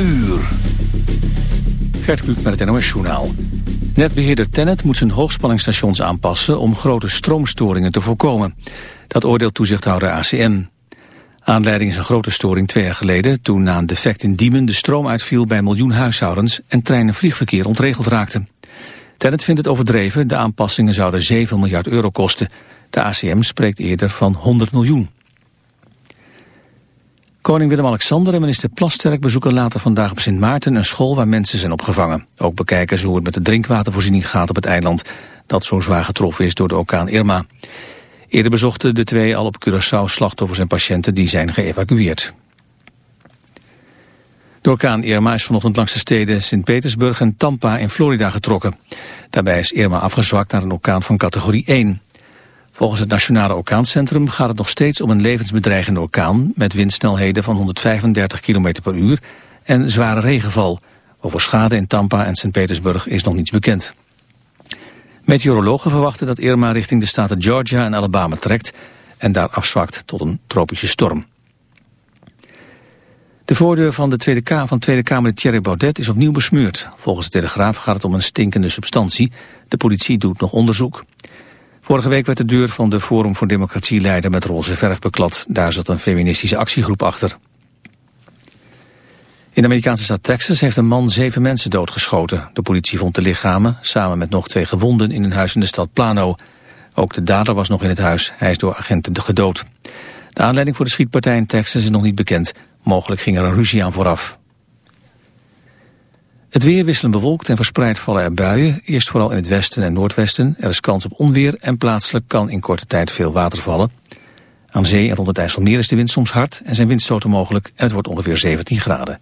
uur. Gert Kluk met het NOS-journaal. Netbeheerder Tennet moet zijn hoogspanningsstations aanpassen... om grote stroomstoringen te voorkomen. Dat oordeelt toezichthouder ACM. Aanleiding is een grote storing twee jaar geleden... toen na een defect in Diemen de stroom uitviel bij miljoen huishoudens... en trein- en vliegverkeer ontregeld raakte. Tennet vindt het overdreven, de aanpassingen zouden 7 miljard euro kosten. De ACM spreekt eerder van 100 miljoen. Koning Willem-Alexander en minister Plasterk bezoeken later vandaag op Sint Maarten een school waar mensen zijn opgevangen. Ook bekijken ze hoe het met de drinkwatervoorziening gaat op het eiland, dat zo zwaar getroffen is door de orkaan Irma. Eerder bezochten de twee al op Curaçao slachtoffers en patiënten die zijn geëvacueerd. De orkaan Irma is vanochtend langs de steden Sint-Petersburg en Tampa in Florida getrokken. Daarbij is Irma afgezwakt naar een orkaan van categorie 1. Volgens het Nationale Orkaancentrum gaat het nog steeds om een levensbedreigende orkaan... met windsnelheden van 135 km per uur en zware regenval. Over schade in Tampa en Sint-Petersburg is nog niets bekend. Meteorologen verwachten dat Irma richting de staten Georgia en Alabama trekt... en daar afzwakt tot een tropische storm. De voordeur van de Tweede, Kamer, van Tweede Kamer Thierry Baudet is opnieuw besmeurd. Volgens de Telegraaf gaat het om een stinkende substantie. De politie doet nog onderzoek. Vorige week werd de deur van de Forum voor Democratie leider met roze verf beklad. Daar zat een feministische actiegroep achter. In de Amerikaanse stad Texas heeft een man zeven mensen doodgeschoten. De politie vond de lichamen samen met nog twee gewonden in een huis in de stad Plano. Ook de dader was nog in het huis. Hij is door agenten gedood. De aanleiding voor de schietpartij in Texas is nog niet bekend. Mogelijk ging er een ruzie aan vooraf. Het weer wisselen bewolkt en verspreid vallen er buien. Eerst vooral in het westen en noordwesten. Er is kans op onweer en plaatselijk kan in korte tijd veel water vallen. Aan zee en rond het IJsselmeer is de wind soms hard en zijn windstoten mogelijk. En het wordt ongeveer 17 graden.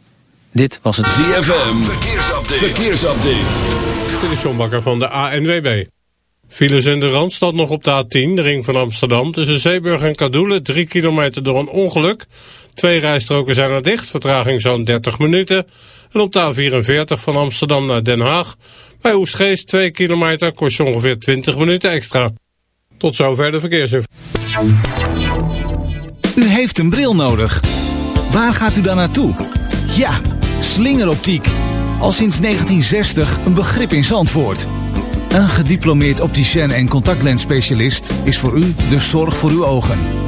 Dit was het ZFM. Verkeersupdate. Verkeersupdate. Dit is John Bakker van de ANWB. Files in de Randstad nog op de A10, de ring van Amsterdam. Tussen Zeeburg en Kadoelen, 3 kilometer door een ongeluk. Twee rijstroken zijn er dicht, vertraging zo'n 30 minuten. En op de A44 van Amsterdam naar Den Haag. Bij Oesgeest 2 kilometer kost je ongeveer 20 minuten extra. Tot zover de verkeersinformatie. U heeft een bril nodig. Waar gaat u dan naartoe? Ja, slingeroptiek. Al sinds 1960 een begrip in Zandvoort. Een gediplomeerd opticien en contactlensspecialist is voor u de zorg voor uw ogen.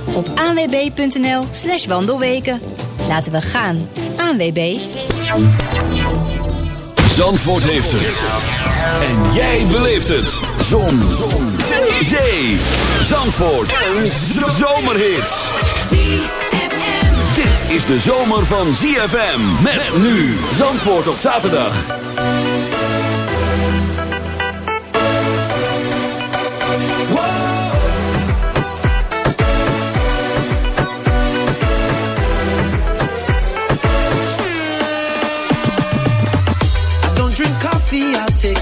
op anwb.nl slash wandelweken. Laten we gaan. ANWB. Zandvoort heeft het. En jij beleeft het. Zon. Zon. Zee. Zee. Zandvoort. Een zomerhit. Dit is de zomer van ZFM. Met nu. Zandvoort op zaterdag.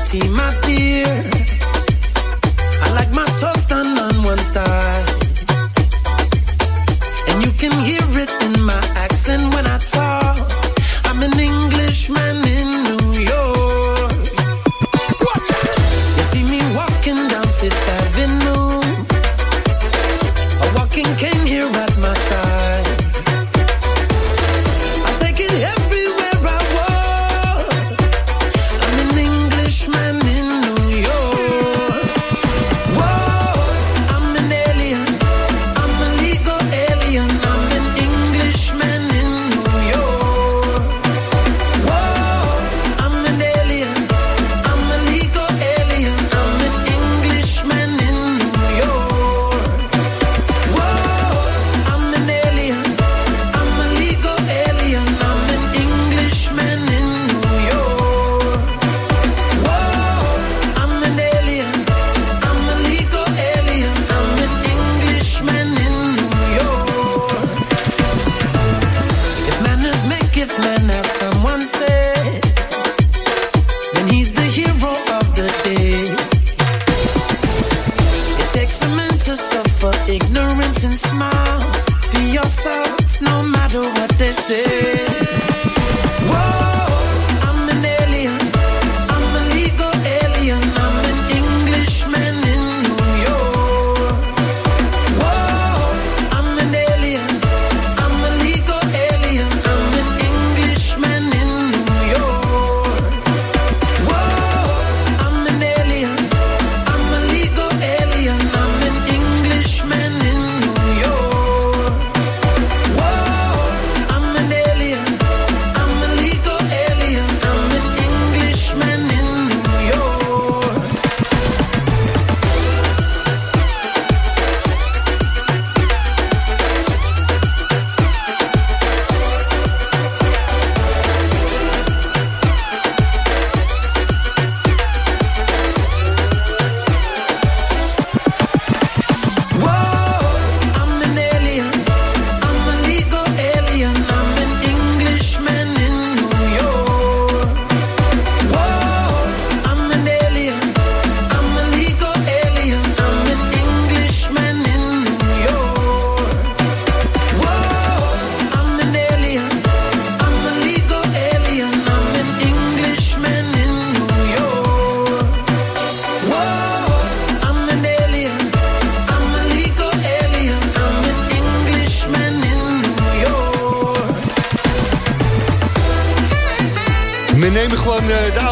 Tea, my dear. I like my toast done on one side. And you can hear it in my accent when I talk.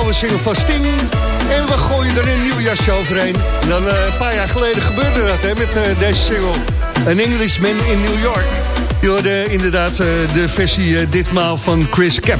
Oude single van Sting en we gooien er een nieuw jasje overheen. En dan uh, een paar jaar geleden gebeurde dat hè, met uh, deze single. An Englishman in New York. Je hoorde inderdaad de versie ditmaal van Chris Cap.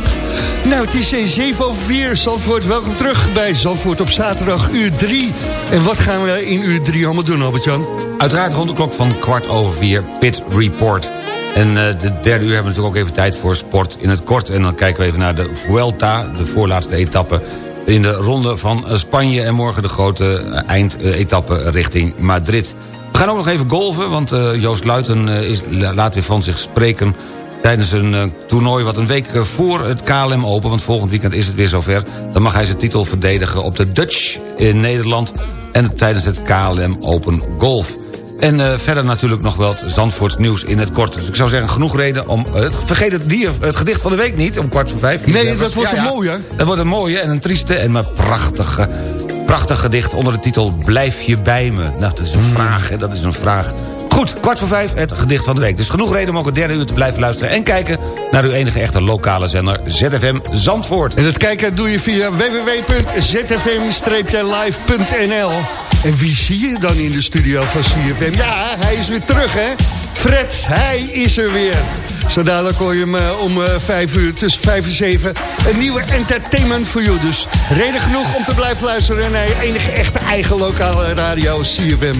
Nou, het is 7 over 4. Zandvoort, welkom terug bij Zandvoort op zaterdag uur 3. En wat gaan we in uur 3 allemaal doen, Albert-Jan? Uiteraard rond de klok van kwart over 4, Pit Report. En uh, de derde uur hebben we natuurlijk ook even tijd voor sport in het kort. En dan kijken we even naar de Vuelta, de voorlaatste etappe in de ronde van Spanje... en morgen de grote eindetappe richting Madrid. We gaan ook nog even golven, want Joost Luiten is, laat weer van zich spreken... tijdens een toernooi wat een week voor het KLM Open... want volgend weekend is het weer zover... dan mag hij zijn titel verdedigen op de Dutch in Nederland... en tijdens het KLM Open Golf. En uh, verder natuurlijk nog wel het Zandvoorts nieuws in het kort. Dus ik zou zeggen, genoeg reden om... Uh, vergeet het, dier, het gedicht van de week niet, om kwart voor vijf. Nee, dat wordt een mooie. Dat wordt een mooie en een trieste en maar prachtige, prachtig gedicht... onder de titel Blijf je bij me? Nou, dat is een mm. vraag, hè, dat is een vraag. Goed, kwart voor vijf, het gedicht van de week. Dus genoeg reden om ook het derde uur te blijven luisteren... en kijken naar uw enige echte lokale zender ZFM Zandvoort. En het kijken doe je via www.zfm-live.nl en wie zie je dan in de studio van CFM? Ja, hij is weer terug, hè? Fred, hij is er weer. Zo dadelijk hoor je hem uh, om uh, vijf uur, tussen vijf en zeven... een nieuwe entertainment voor jou. Dus reden genoeg om te blijven luisteren... naar je enige echte eigen lokale radio CFM.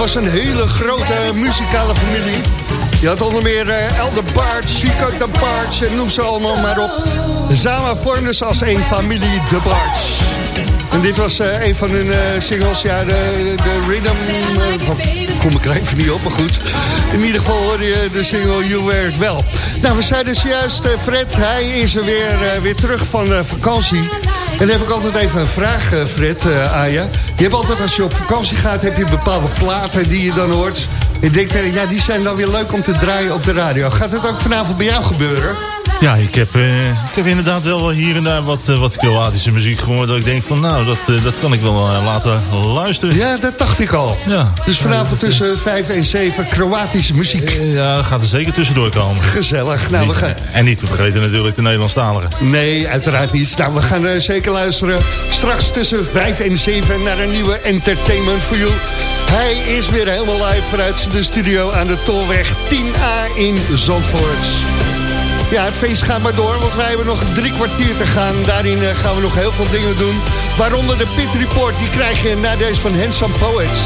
Was een hele grote muzikale familie. Je had onder meer eh, Elder Barts, Chico de Barts en noem ze allemaal maar op. Samen vormden ze als één familie de Barts. En dit was eh, een van hun eh, singles, ja, de, de rhythm... wat- kom ik er even niet op, maar goed. In ieder geval hoorde je de single You Wear It Well. Nou, we zeiden zojuist, eh, Fred, hij is er weer, weer terug van vakantie. En dan heb ik altijd even een vraag, Fred, eh Aya. Je hebt altijd, als je op vakantie gaat, heb je bepaalde platen die je dan hoort. Ik denk, eh, ja, die zijn dan weer leuk om te draaien op de radio. Gaat het ook vanavond bij jou gebeuren? Ja, ik heb, eh, ik heb inderdaad wel hier en daar wat, eh, wat Kroatische muziek gehoord. Dat ik denk van nou, dat, eh, dat kan ik wel laten luisteren. Ja, dat dacht ik al. Ja. Dus vanavond tussen 5 en 7 Kroatische muziek. Ja, dat gaat er zeker tussendoor komen. Gezellig. Nou, we gaan... En niet te vergeten natuurlijk de Nederlandstalige. Nee, uiteraard niet. Nou, we gaan zeker luisteren. Straks tussen 5 en 7 naar een nieuwe Entertainment for You. Hij is weer helemaal live vanuit de studio aan de Tolweg 10A in Zandvoort. Ja, het feest gaat maar door, want wij hebben nog drie kwartier te gaan. Daarin eh, gaan we nog heel veel dingen doen. Waaronder de Pit Report, die krijg je na deze van Handsome Poets.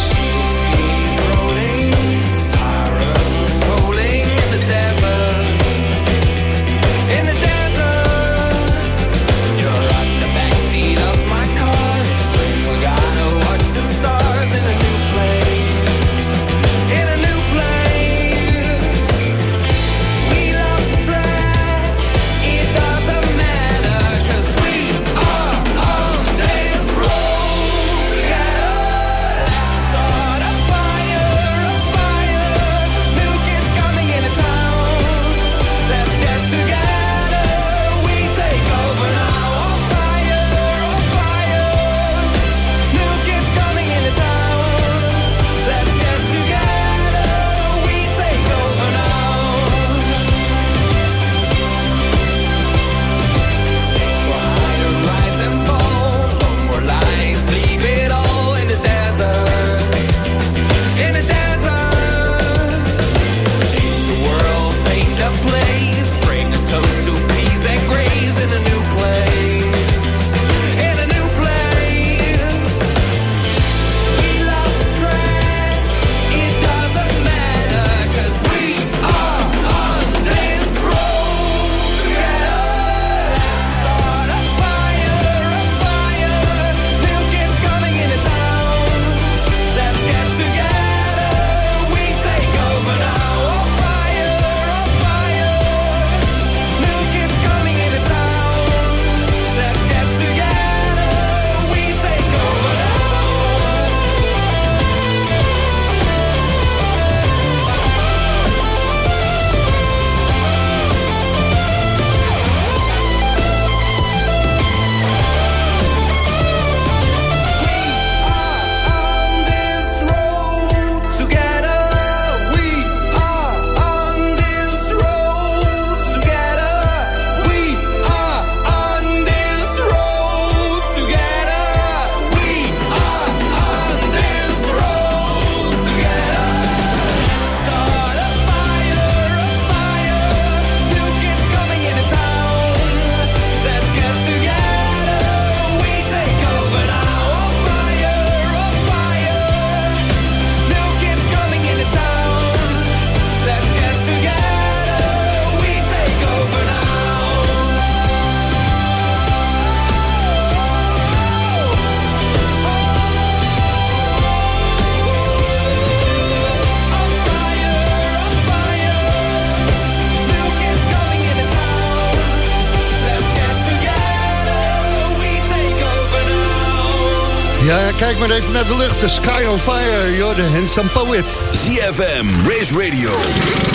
Maar even naar de lucht. The sky on fire. You're the handsome poet. ZFM, Race Radio,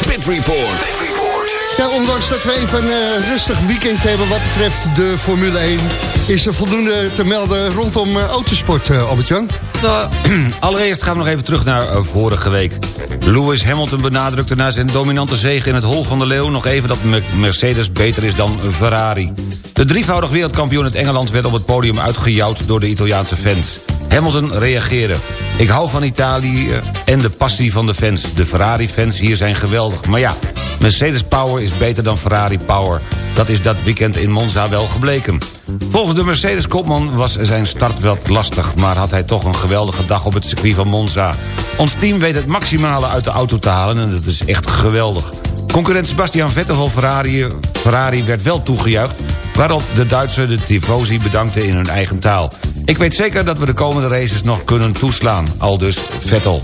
Pit Report. Ja, ondanks dat we even een eh, rustig weekend hebben wat betreft de Formule 1... is er voldoende te melden rondom eh, autosport, eh, Albert-Jan. Nou, allereerst gaan we nog even terug naar vorige week. Lewis Hamilton benadrukte na zijn dominante zege in het Hol van de Leeuw... nog even dat Me- Mercedes beter is dan Ferrari. De drievoudig wereldkampioen uit Engeland werd op het podium uitgejouwd door de Italiaanse fans. Hamilton reageerde. Ik hou van Italië en de passie van de fans. De Ferrari-fans hier zijn geweldig. Maar ja, Mercedes Power is beter dan Ferrari Power. Dat is dat weekend in Monza wel gebleken. Volgens de Mercedes-kopman was zijn start wel lastig... maar had hij toch een geweldige dag op het circuit van Monza. Ons team weet het maximale uit de auto te halen... en dat is echt geweldig. Concurrent Sebastian Vettel van Ferrari, Ferrari werd wel toegejuicht... waarop de Duitser de tifosi bedankte in hun eigen taal. Ik weet zeker dat we de komende races nog kunnen toeslaan. Al dus Vettel.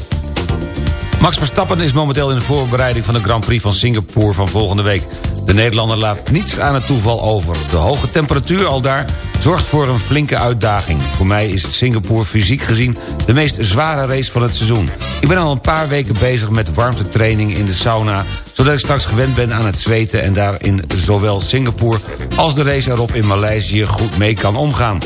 Max Verstappen is momenteel in de voorbereiding van de Grand Prix van Singapore van volgende week. De Nederlander laat niets aan het toeval over. De hoge temperatuur al daar zorgt voor een flinke uitdaging. Voor mij is Singapore fysiek gezien de meest zware race van het seizoen. Ik ben al een paar weken bezig met warmtetraining in de sauna... zodat ik straks gewend ben aan het zweten... en daar in zowel Singapore als de race erop in Maleisië goed mee kan omgaan.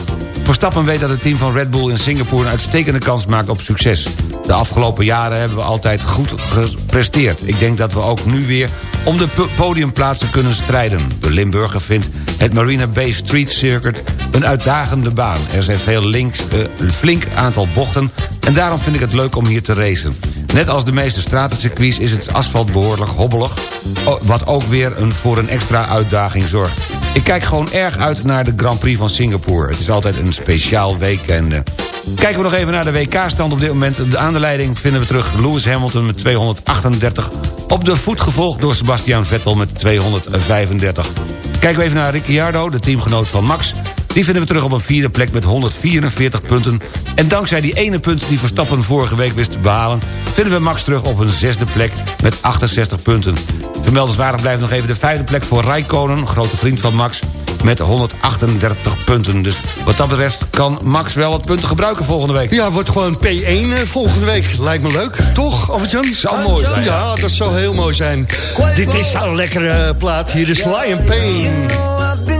Verstappen weet dat het team van Red Bull in Singapore... een uitstekende kans maakt op succes. De afgelopen jaren hebben we altijd goed gepresteerd. Ik denk dat we ook nu weer om de po- podiumplaatsen kunnen strijden. De Limburger vindt het Marina Bay Street Circuit een uitdagende baan. Er zijn veel links, eh, een flink aantal bochten... en daarom vind ik het leuk om hier te racen. Net als de meeste stratencircuits is het asfalt behoorlijk hobbelig... wat ook weer een, voor een extra uitdaging zorgt. Ik kijk gewoon erg uit naar de Grand Prix van Singapore. Het is altijd een speciaal weekend. eh. Kijken we nog even naar de WK-stand op dit moment. Aan de leiding vinden we terug Lewis Hamilton met 238. Op de voet gevolgd door Sebastian Vettel met 235. Kijken we even naar Ricciardo, de teamgenoot van Max. Die vinden we terug op een vierde plek met 144 punten. En dankzij die ene punt die Verstappen vorige week wist te behalen... vinden we Max terug op een zesde plek met 68 punten. Vermeldenswaardig blijft nog even de vijfde plek voor Raikkonen... grote vriend van Max, met 138 punten. Dus wat dat betreft kan Max wel wat punten gebruiken volgende week. Ja, wordt gewoon P1 eh, volgende week. Lijkt me leuk, toch, Albert-Jan? Zou mooi zijn, ja. Ja, dat zou heel mooi zijn. Dit is zo'n lekkere plaat. Hier is Lion Pain.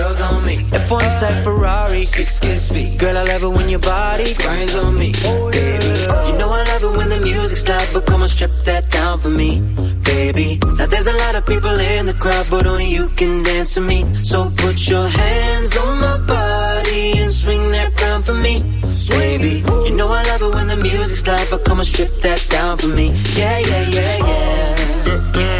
girls on me. F1 type Ferrari, six kiss speed. Girl, I love it when your body grinds on me. Baby, you know I love it when the music's loud, but come on, strip that down for me. Baby, now there's a lot of people in the crowd, but only you can dance to me. So put your hands on my body and swing that crown for me. Baby, you know I love it when the music's loud, but come on, strip that down for me. Yeah, yeah, yeah, yeah.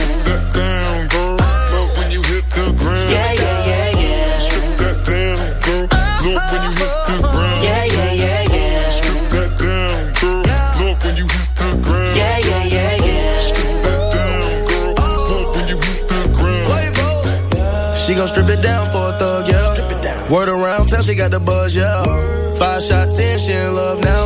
Gon' strip it down for a thug, yeah. Strip it down. Word around town, she got the buzz, yeah. Five shots in, she in love now.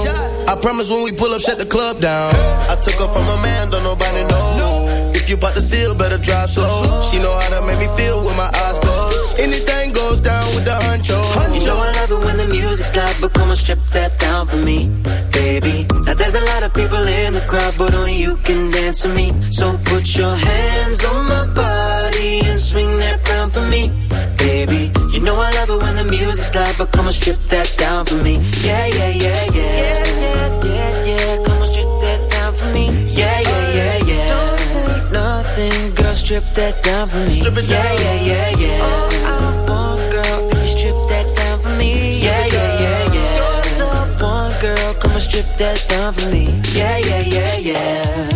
I promise when we pull up, shut the club down. I took her from a man, don't nobody know. If If you bout to seal, better drive slow. She know how to make me feel with my eyes closed. Anything goes down with the honcho. You know I love it when the music's loud, but come on, strip that down for me, baby. There's a lot of people in the crowd, but only you can dance to me. So put your hands on my body and swing that round for me, baby. You know I love it when the music's loud, but come on, strip that down for me. Yeah, yeah, yeah, yeah. Yeah, yeah, yeah, yeah. Come on, strip that down for me. Yeah, yeah, yeah, yeah. Don't say nothing, girl, strip that down for me. Strip it yeah, down. yeah, yeah, yeah. Oh, All I come on, strip that down for me. Yeah, yeah, yeah, yeah.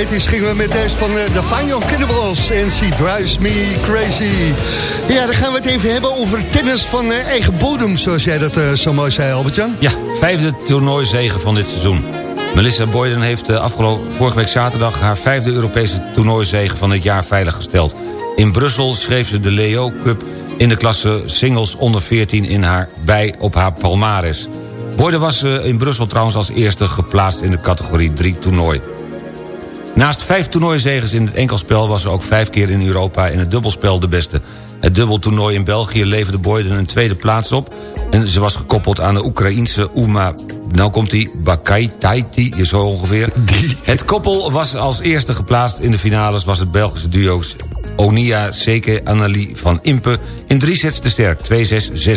Back to the 80s gingen we met deze van eh, de Final Cannibals en She Drives Me Crazy. Ja, dan gaan we het even hebben over tennis van eh, eigen bodem, zoals jij dat eh, zo mooi zei, Albert-Jan. Ja, vijfde toernooizege van dit seizoen. Melissa Boyden heeft afgelopen vorige week zaterdag... haar vijfde Europese toernooizege van het jaar veiliggesteld. In Brussel schreef ze de Leo Cup in de klasse singles onder 14 in haar bij op haar palmares. Boyden was in Brussel trouwens als eerste geplaatst in de categorie 3 toernooi. Naast vijf toernooizegers in het enkelspel... was ze ook vijf keer in Europa in het dubbelspel de beste. Het dubbeltoernooi in België leverde Boyden een tweede plaats op... en ze was gekoppeld aan de Oekraïense Uma... nou komt die Bakaitaiti, zo ongeveer. Het koppel was als eerste geplaatst in de finales... was het Belgische duo Onia Seke Annelie van Impe in drie sets te sterk. 2-6,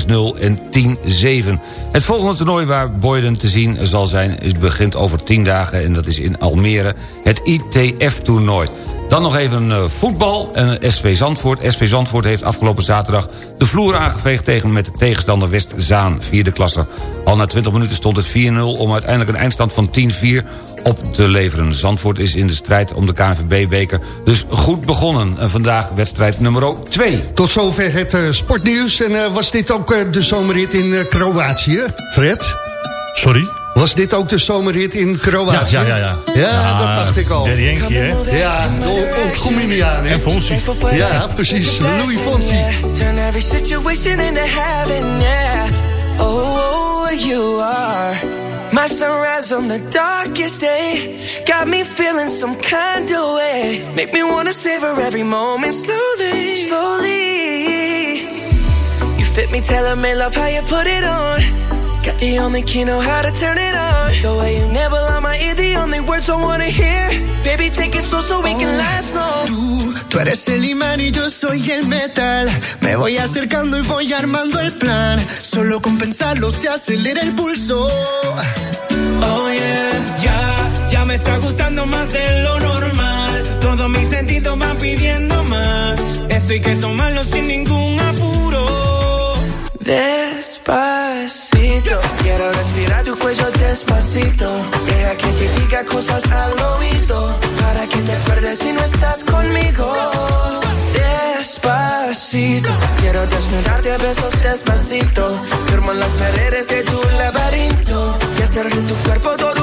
6-0 en 10-7. Het volgende toernooi waar Boyden te zien zal zijn... is begint over 10 dagen en dat is in Almere. Het ITF-toernooi. Dan nog even uh, voetbal en SV Zandvoort. SV Zandvoort heeft afgelopen zaterdag de vloer aangeveegd... tegen met de tegenstander Westzaan, vierde klasse. Al na 20 minuten stond het 4-0 om uiteindelijk een eindstand van 10-4 op te leveren. Zandvoort is in de strijd om de KNVB-beker dus goed begonnen. En vandaag wedstrijd nummer 2. Tot zover het uh, sportnieuws. En uh, was dit ook uh, de zomerrit in Kroatië, Fred? Sorry? Was dit ook de zomerrit in Kroatië? Ja, ja, ja. Ja, ja dat dacht ik al. Daddy Yankee, hè? Ja, Ontgoeminiaan, hè? En Fonsi. Ja, precies. Louis Fonsi. Turn every situation into heaven, yeah. Oh, you are my sunrise on the darkest day. Got me feeling some kind of way. Make me wanna savor every moment slowly, slowly. You fit me, tailor me, love how you put it on. Got the only key, know how to turn it on. The way you never on my ear, the only words I wanna hear. Baby, take it slow so we can last long. Tú, tú eres el imán y yo soy el metal. Me voy acercando y voy armando el plan. Solo con pensarlo se acelera el pulso. Oh yeah, ya, ya me está gustando más de lo normal. Todos mis sentidos van pidiendo más. Esto hay que tomarlo sin ningún. Despacito, quiero respirar tu cuello despacito. Deja que te diga cosas al oído. Para que te acuerdes si no estás conmigo. Despacito, quiero desnudarte a besos despacito. Firmo en las paredes de tu laberinto. Y hacer de tu cuerpo todo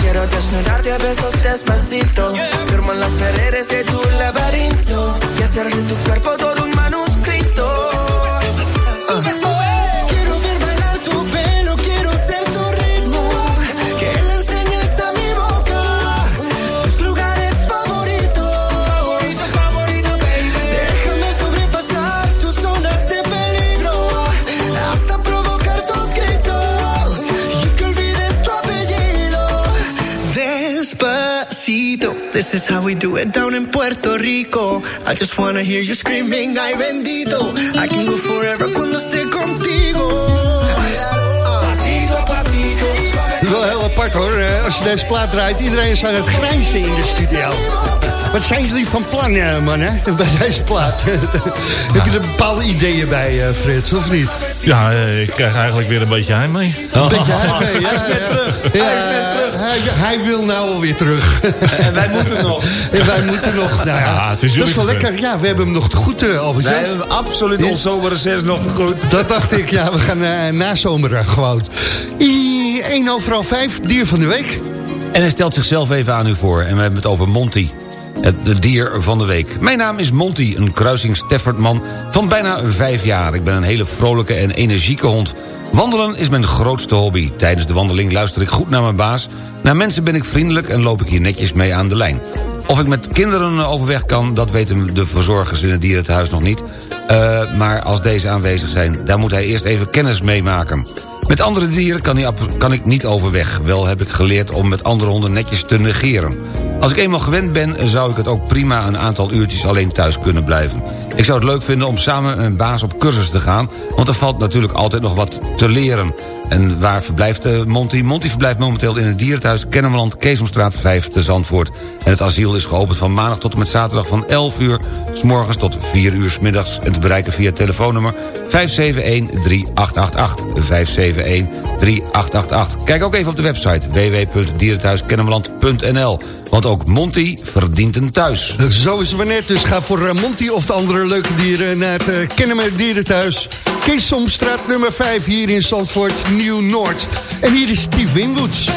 quiero desnudarte a besos despacito. Firmo en las paredes de tu laberinto. Y hacer de tu cuerpo todo un manuscrito. Sube, Rico. I just wanna hear you screaming, ay bendito. I can go forever cuando esté contigo. Pasito a pasito, suave, Dat is wel heel apart hoor. Als je deze plaat draait, iedereen is aan het grijnzen in de studio. Wat zijn jullie van plan, eh, man, hè? Bij deze plaat. Heb je er bepaalde ideeën bij, eh, Frits, of niet? Ja, eh, ik krijg eigenlijk weer een beetje heimwee. Een beetje heimwee, ja, Hij is net terug. Ja, Hij is net terug. Hij, hij wil nou alweer terug. En wij moeten nog. En wij moeten nog. Nou ja, Ja, het is dat jullie is wel lekker. Ja, we hebben hem nog te goed, Albert. Wij hebben absoluut ons zomerreces nog goed. Dat dacht ik, ja, we gaan uh, na zomeren gewoon. I, 1 overal 5, dier van de week. En hij stelt zichzelf even aan u voor. En we hebben het over Monty. Het dier van de week. Mijn naam is Monty, een kruising Staffordman van bijna vijf jaar. Ik ben een hele vrolijke en energieke hond. Wandelen is mijn grootste hobby. Tijdens de wandeling luister ik goed naar mijn baas. Naar mensen ben ik vriendelijk en loop ik hier netjes mee aan de lijn. Of ik met kinderen overweg kan, dat weten de verzorgers in het dierentehuis nog niet. Uh, maar als deze aanwezig zijn, daar moet hij eerst even kennis mee maken. Met andere dieren kan, kan ik niet overweg. Wel heb ik geleerd om met andere honden netjes te negeren. Als ik eenmaal gewend ben, zou ik het ook prima een aantal uurtjes alleen thuis kunnen blijven. Ik zou het leuk vinden om samen met mijn baas op cursus te gaan... want er valt natuurlijk altijd nog wat te leren. En waar verblijft eh, Monty? Monty verblijft momenteel in het dierenthuis Kennemerland... Keesomstraat 5 te Zandvoort. En het asiel is geopend van maandag tot en met zaterdag van 11 uur... s morgens tot 4 uur s middags en te bereiken via telefoonnummer 571-3888. 571-3888. Kijk ook even op de website www.dierenthuiskennemerland.nl. Want ook Monty verdient een thuis. Zo is het net, dus ga voor eh, Monty of de andere leuke dieren... naar het uh, Kennemer Dierenthuis. Keesomstraat nummer 5 hier in Zandvoort, Nieuw-Noord. En hier is Steve Winwoods.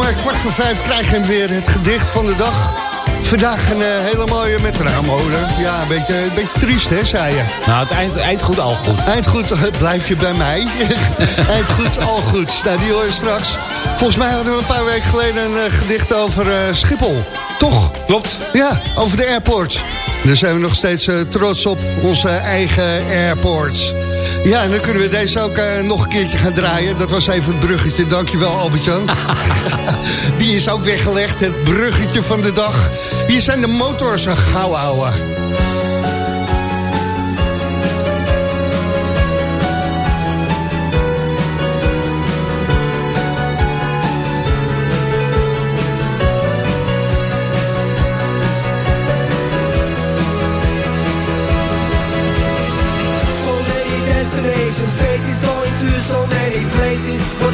Om eh, kwart voor vijf krijgen we weer het gedicht van de dag. Vandaag een eh, hele mooie met raamholen. Ja, een beetje, een beetje triest, hè, zei je. Nou, het eind, eind goed, al goed. Eind goed, eh, blijf je bij mij. Eind goed, al goed. Nou, die hoor je straks. Volgens mij hadden we een paar weken geleden een eh, gedicht over Schiphol. Toch? Klopt. Ja, over de airport. Daar zijn we nog steeds trots op, onze eigen airports. Ja, en dan kunnen we deze ook eh, nog een keertje gaan draaien. Dat was even het bruggetje. Dankjewel, Albert-Jan. Die is ook weggelegd, het bruggetje van de dag. Hier zijn de motors, een gauw ouwe.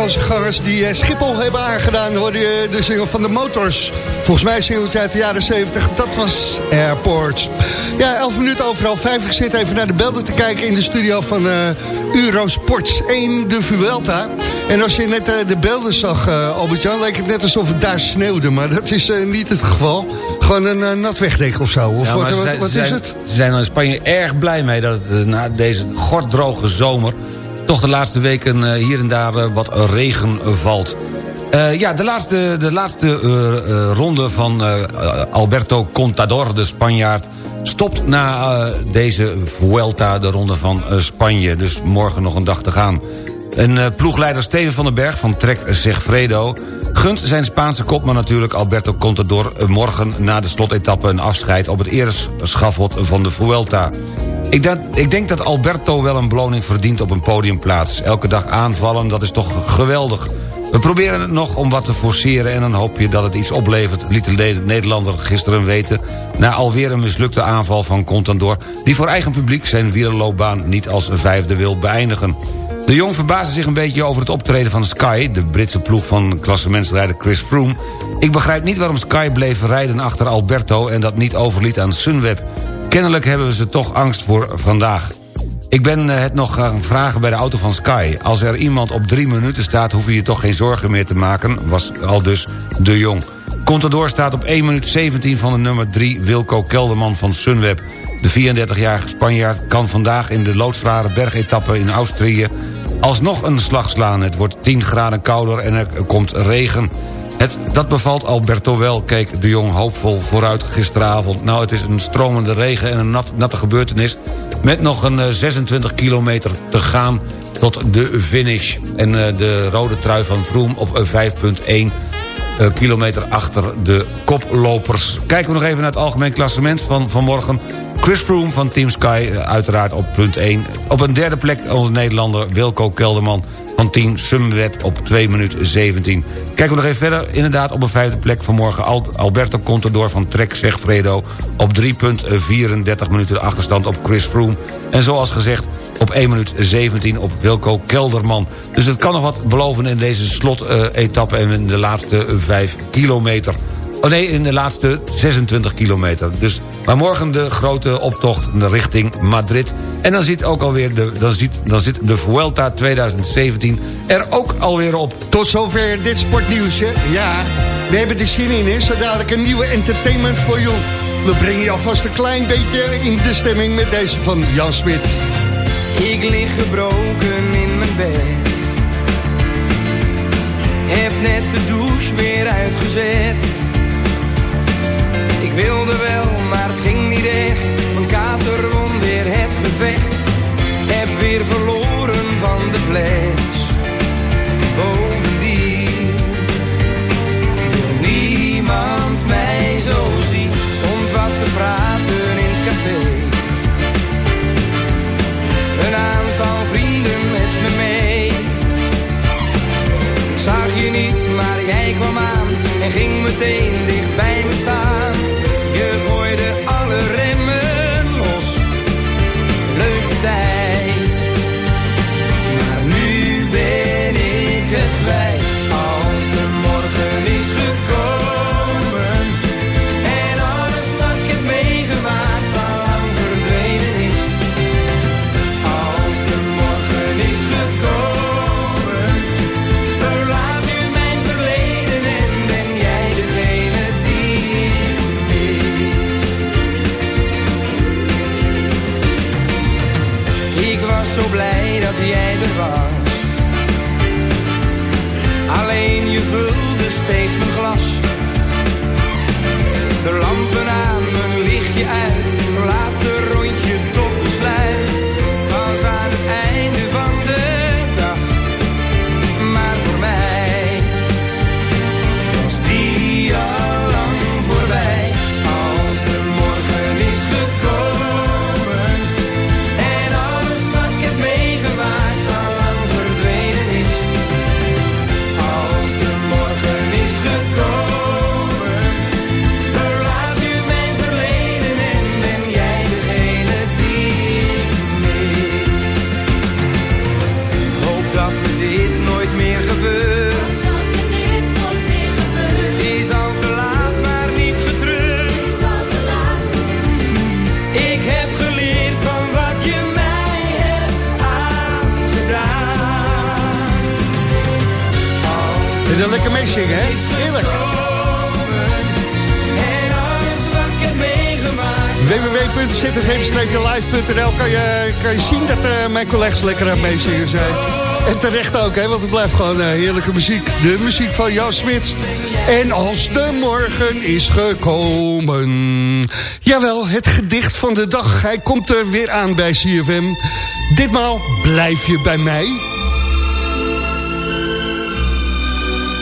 Vakantiegangers die eh, Schiphol hebben aangedaan... hoorde je de single van de Motors. Volgens mij singeltje uit de jaren 70. Dat was Airport. Ja, 11 minuten overal 5. Ik zit even naar de beelden te kijken in de studio van eh Eurosport 1, de Vuelta. En als je net eh, de beelden zag, eh Albert-Jan... leek het net alsof het daar sneeuwde. Maar dat is niet het geval. Gewoon een nat wegdek of zo. Of Ja, wat, ze wat, zijn- wat ze is zijn- het? Ze zijn er in Spanje erg blij mee dat het na deze gorddroge zomer... toch de laatste weken eh, hier en daar eh, wat regen valt. Eh, ja, de laatste, de laatste ronde van Alberto Contador, de Spanjaard... stopt na deze Vuelta, de ronde van Spanje. Dus morgen nog een dag te gaan. En ploegleider Steven van den Berg van Trek Segfredo... gunt zijn Spaanse kopman natuurlijk Alberto Contador... morgen na de slotetappe een afscheid op het ereschafot van de Vuelta. Ik, ik denk dat Alberto wel een beloning verdient op een podiumplaats. Elke dag aanvallen, dat is toch geweldig. We proberen het nog om wat te forceren en dan hoop je dat het iets oplevert... liet de Nederlander gisteren weten... na alweer een mislukte aanval van Contador... die voor eigen publiek zijn wielerloopbaan niet als vijfde wil beëindigen. De Jong verbaasde zich een beetje over het optreden van Sky... de Britse ploeg van klassementsrijder Chris Froome. Ik begrijp niet waarom Sky bleef rijden achter Alberto... en dat niet overliet aan Sunweb. Kennelijk hebben ze toch angst voor vandaag. Ik ben eh, het nog gaan vragen bij de auto van Sky. Als er iemand op drie minuten staat... hoef je je toch geen zorgen meer te maken, was al dus de Jong. Contador staat op 1 minuut 17 van de nummer 3 Wilco Kelderman van Sunweb. De 34-jarige Spanjaard kan vandaag in de loodzware bergetappe in Austrië... alsnog een slag slaan. Het wordt 10 graden kouder en er komt regen. Het, dat bevalt Alberto wel, keek de Jong hoopvol vooruit gisteravond. Nou, het is een stromende regen en een nat, natte gebeurtenis... met nog een eh, 26 kilometer te gaan tot de finish. En eh, de rode trui van Vroom op eh, 5.1 eh, kilometer achter de koplopers. Kijken we nog even naar het algemeen klassement van vanmorgen. Chris Froome van Team Sky, eh, uiteraard op punt 1. Op een derde plek onze Nederlander Wilco Kelderman van Team Sunweb op 2 minuten 17. Kijken we nog even verder. Inderdaad op een vijfde plek vanmorgen Al- Alberto Contador van Trek Segfredo... op 3,34 minuten achterstand op Chris Froome. En zoals gezegd op 1 minuut 17 op Wilco Kelderman. Dus het kan nog wat beloven in deze slot-etappe... en in de laatste 5 kilometer. Oh nee, in de laatste 26 kilometer. Dus, maar morgen de grote optocht richting Madrid. En dan zit, ook alweer de, dan zit, dan zit de Vuelta 2017 er ook alweer op. Tot zover dit sportnieuwsje. Ja, we hebben er zin in, hè? Zo dadelijk een nieuwe entertainment voor jou. We brengen je alvast een klein beetje in de stemming met deze van Jan Smit. Ik lig gebroken in mijn bed. Heb net de douche weer uitgezet. En www.zfm-live.nl kan je, kan je zien dat eh, mijn collega's lekker aan meezingen zijn. En terecht ook, hè, want het blijft gewoon eh, heerlijke muziek. De muziek van Jan Smit. En als de morgen is gekomen. Jawel, het gedicht van de dag. Hij komt er weer aan bij CFM. Ditmaal blijf je bij mij.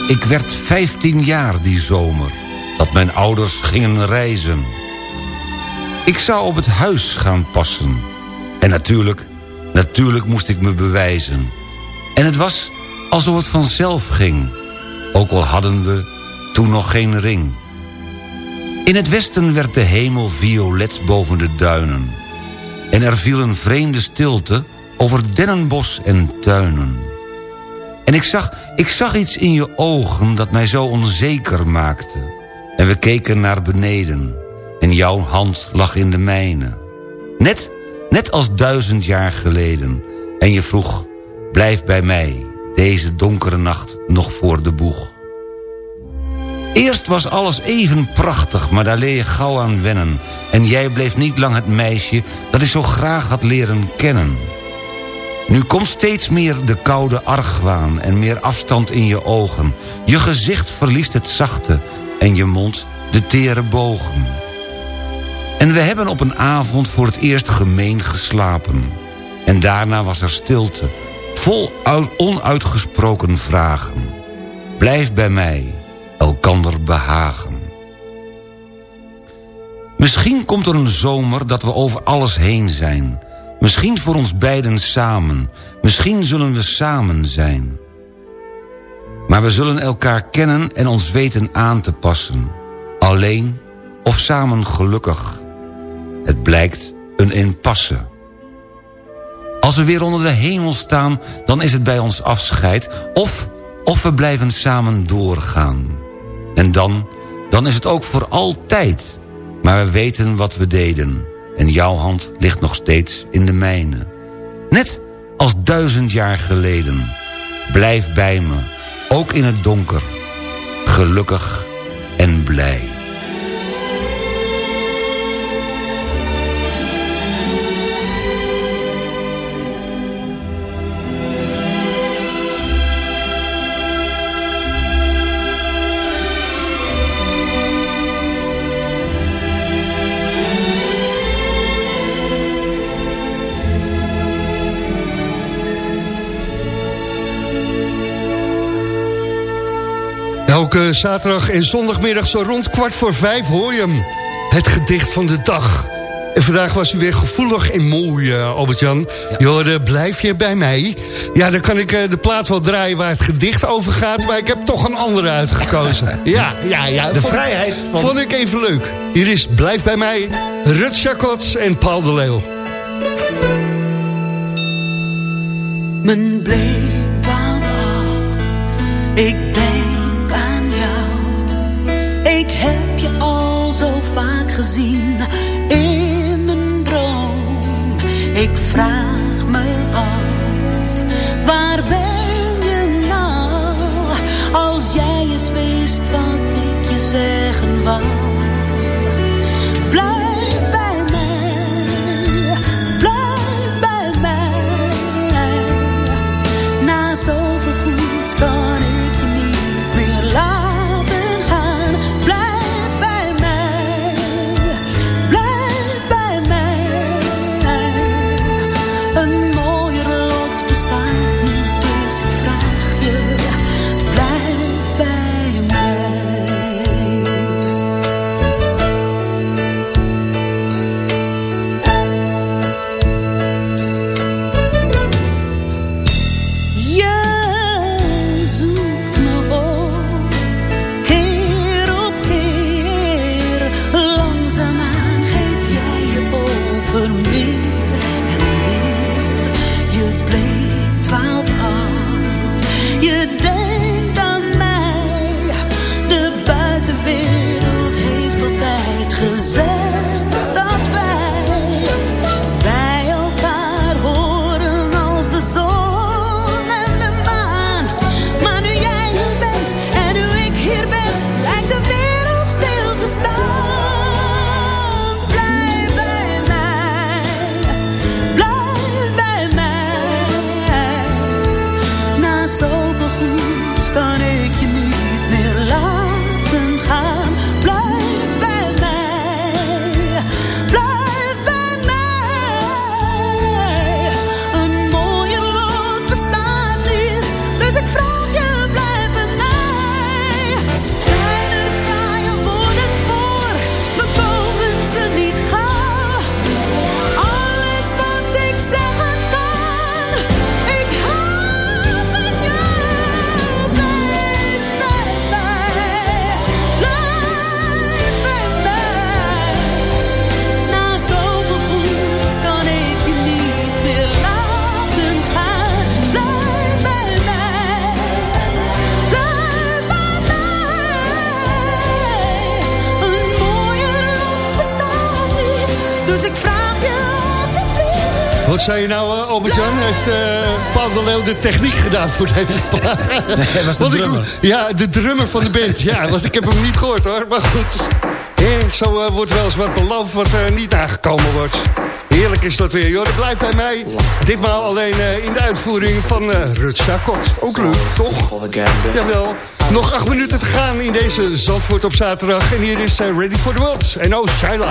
Ik werd 15 jaar die zomer, dat mijn ouders gingen reizen. Ik zou op het huis gaan passen. En natuurlijk, natuurlijk moest ik me bewijzen. En het was alsof het vanzelf ging. Ook al hadden we toen nog geen ring. In het westen werd de hemel violet boven de duinen. En er viel een vreemde stilte over dennenbos en tuinen. En ik zag, ik zag iets in je ogen dat mij zo onzeker maakte. En we keken naar beneden. En jouw hand lag in de mijne. Net, net als duizend jaar geleden. En je vroeg, blijf bij mij, deze donkere nacht nog voor de boeg. Eerst was alles even prachtig, maar daar leer je gauw aan wennen. En jij bleef niet lang het meisje dat ik zo graag had leren kennen. Nu komt steeds meer de koude argwaan en meer afstand in je ogen. Je gezicht verliest het zachte en je mond de tere bogen. En we hebben op een avond voor het eerst gemeen geslapen. En daarna was er stilte, vol uit- onuitgesproken vragen. Blijf bij mij, elkander behagen. Misschien komt er een zomer dat we over alles heen zijn. Misschien voor ons beiden samen. Misschien zullen we samen zijn. Maar we zullen elkaar kennen en ons weten aan te passen. Alleen of samen gelukkig. Het blijkt een impasse. Als we weer onder de hemel staan, dan is het bij ons afscheid... of, of we blijven samen doorgaan. En dan, dan is het ook voor altijd. Maar we weten wat we deden. En jouw hand ligt nog steeds in de mijne. Net als duizend jaar geleden. Blijf bij me, ook in het donker. Gelukkig en blij. Elke zaterdag en zondagmiddag zo rond kwart voor vijf hoor je hem. Het gedicht van de dag. En vandaag was hij weer gevoelig en mooi, eh, Albert-Jan. Je hoorde, blijf je bij mij? Ja, dan kan ik eh, de plaat wel draaien waar het gedicht over gaat... maar ik heb toch een andere uitgekozen. ja, ja, ja. De Vond- vrijheid van- Vond ik even leuk. Hier is Blijf bij mij, Rut Chakots en Paul de Leeuw. Mijn dwaalt af, ik jou. Ik heb je al zo vaak gezien in mijn droom. Ik vraag me af, waar ben je nou? Als jij eens wist wat ik je zeggen wou. Zei je nou, uh, Albert-Jan? Heeft uh, Paul de Leeuw de techniek gedaan voor deze plaat? Nee, was de ik- drummer. ja, de drummer van de band. Ja, want ik heb hem niet gehoord hoor. Maar goed, Eh, zo eh, wordt wel eens wat beloofd wat eh, niet nagekomen wordt. Heerlijk is dat weer. Joh, dat blijft bij mij. Ditmaal alleen eh, in de uitvoering van eh Rutsa Kort. Ook leuk, toch? Jawel. Nog acht minuten te gaan in deze Zandvoort op zaterdag. En hier is eh, Ready for the World. En oh, Shaila.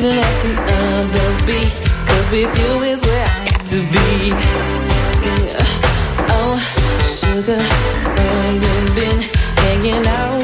Mm. Let the others be? 'Cause with you is where I got to be. Yeah. Oh, sugar, where you been? Hanging out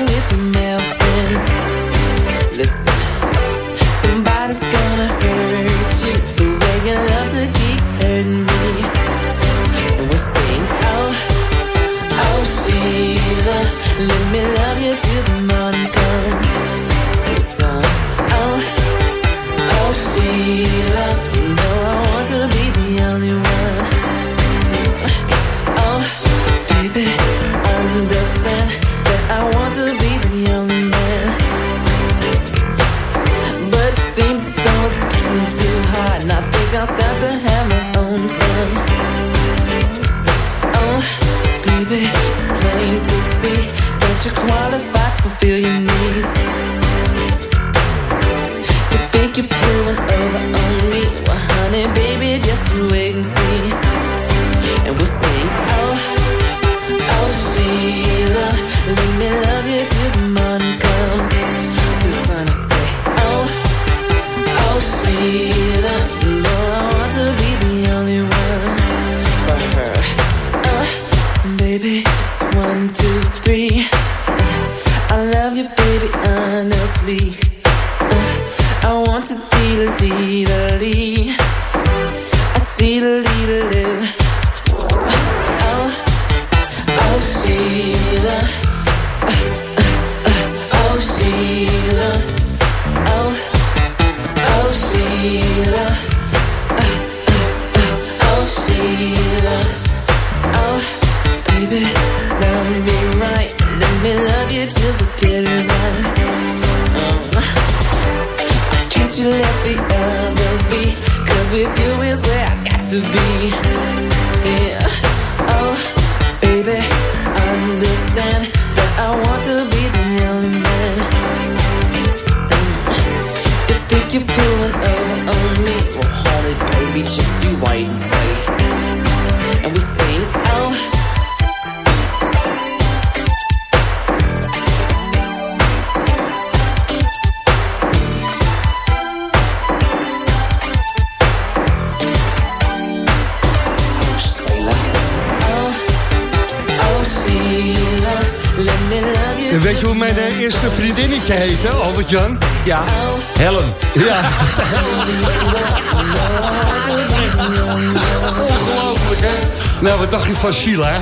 van Sheila?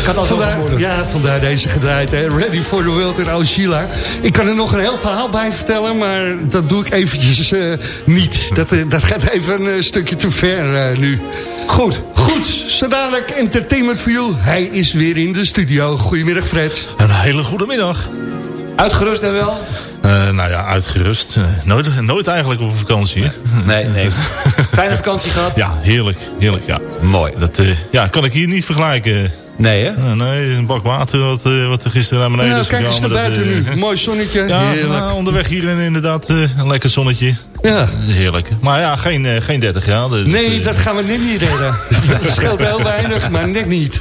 Ik had al zo vandaar. Ja, vandaar deze gedraaid, hè? Ready for the World en Oh Sheila. Ik kan er nog een heel verhaal bij vertellen, maar dat doe ik eventjes eh, niet. Dat, eh, dat gaat even een eh, stukje te ver eh, nu. Goed, goed. Zo dadelijk Entertainment for You. Hij is weer in de studio. Goedemiddag, Fred. Een hele goede middag. Uitgerust en wel? Eh, nou ja, uitgerust. Nooit, nooit eigenlijk op vakantie. hè? Nee, nee. Fijne vakantie gehad? Ja, heerlijk. Heerlijk, ja. Mooi. Dat eh, ja, kan ik hier niet vergelijken. Nee, hè? Nee, een bak water wat, eh, wat er gisteren naar beneden Nou, is kijk eens naar buiten eh, nu. Mooi zonnetje. Ja, Heerlijk. nou, onderweg hier inderdaad een lekker zonnetje. Ja. Heerlijk. Maar ja, geen, geen 30 graden. Nee, dat gaan we net niet redden. dat scheelt heel weinig, maar net niet.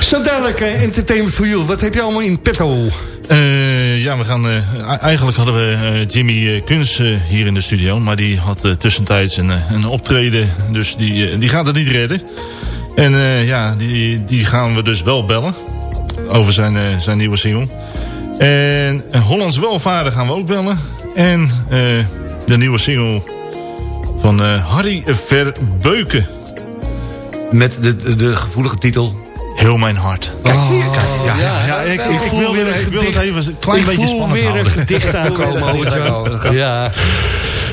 Zo dadelijk, Entertainment for You. Wat heb je allemaal in petto? Eh, ja, we gaan. eh, eigenlijk hadden we eh, Jimmy Kuns eh, hier in de studio. Maar die had tussentijds een, een optreden. Dus die, die gaat het niet redden. En ja, die, die gaan we dus wel bellen. Over zijn, zijn nieuwe single. En Hollands Welvaren gaan we ook bellen. En de nieuwe single van Harry Verbeuken. Met de, de gevoelige titel... Heel mijn hart. Kijk, zie je. Kijk, ja, ja, ja, ik, ik, voel wil, weer ik wil het even een klein Ik beetje voel spannend weer een houden. gedicht aankomen, Ja.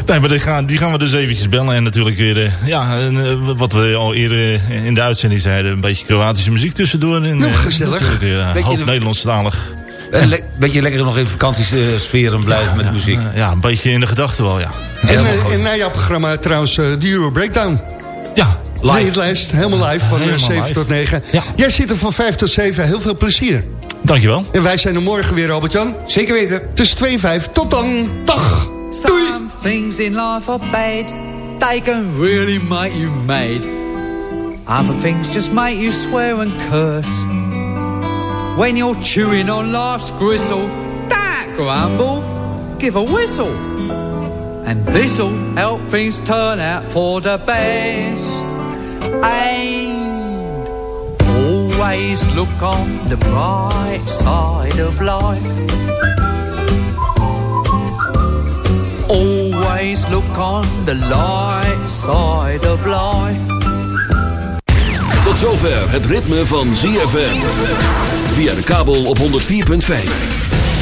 Nee, maar die gaan, die gaan we dus eventjes bellen. En natuurlijk weer, eh, ja, en, eh, wat we al eerder in de uitzending zeiden... een beetje Kroatische muziek tussendoor. En, Nou, eh, gezellig. natuurlijk, Beetje de- Nederlandstalig. Een le beetje lekker nog in vakantiesferen blijven met muziek. Ja, een beetje in de gedachten wel, ja. En, eh, en na jouw programma trouwens de Euro Breakdown. Ja, live. Helemaal live van eh, Helemaal 7 live. tot 9. Ja. Jij zit er van 5 tot 7. Heel veel plezier. Dankjewel. En wij zijn er morgen weer, Albert-Jan. Zeker weten. Tussen 2 en 5. Tot dan. Dag. Doei. Some things in life are bad. They can really make you mad. Other things just make you swear and curse. When you're chewing on life's gristle, don't grumble, give a whistle. And this'll help things turn out for the best. Always look on the bright side of life. Always look on the light side of life. Tot zover het ritme van ZFM. Via de kabel op 104.5.